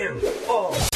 him. Oh.